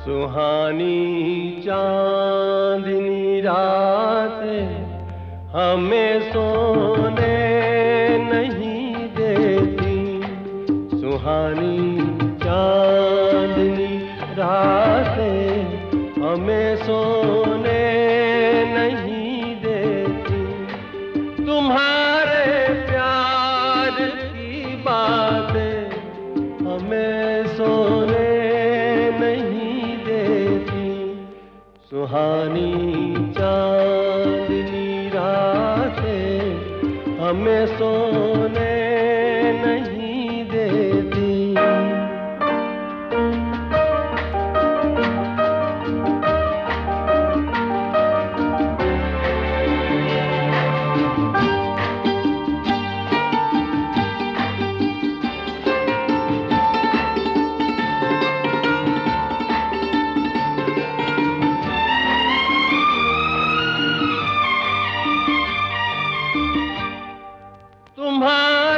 सुहानी चांदनी रात हमें सोने नहीं देती। सुहानी चांदनी रात हमें सोने नहीं सुहानी चांदनी रातें हमें सोने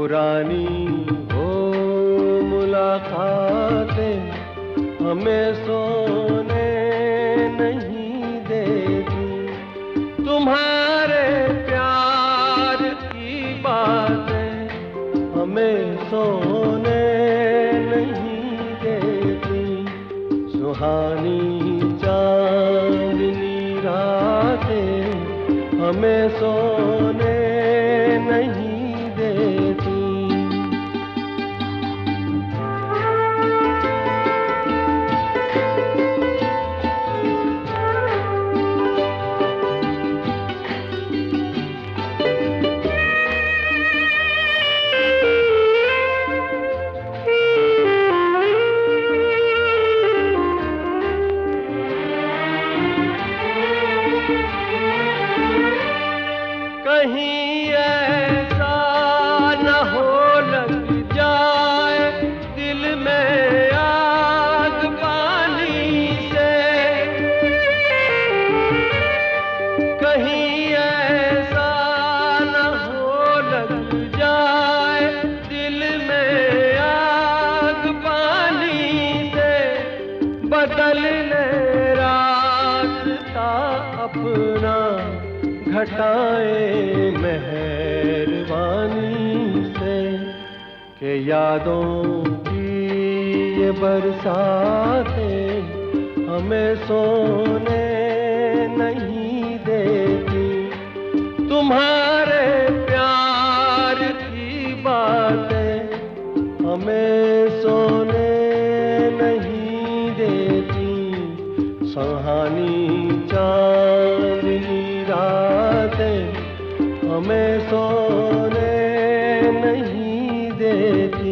पुरानी हो मुलाकातें हमें सोने नहीं देती। तुम्हारे प्यार की बातें हमें सोने नहीं देती। सुहानी चांदनी रातें हमें सोने नहीं जाए। दिल में आग पानी से अपना घटाए मेहरबानी से। के यादों की ये बरसातें हमें सोने नहीं देती तुम्हारे प्यार की बातें हमें सोने नहीं देती। सुहानी चांदनी रातें हमें सोने नहीं देती।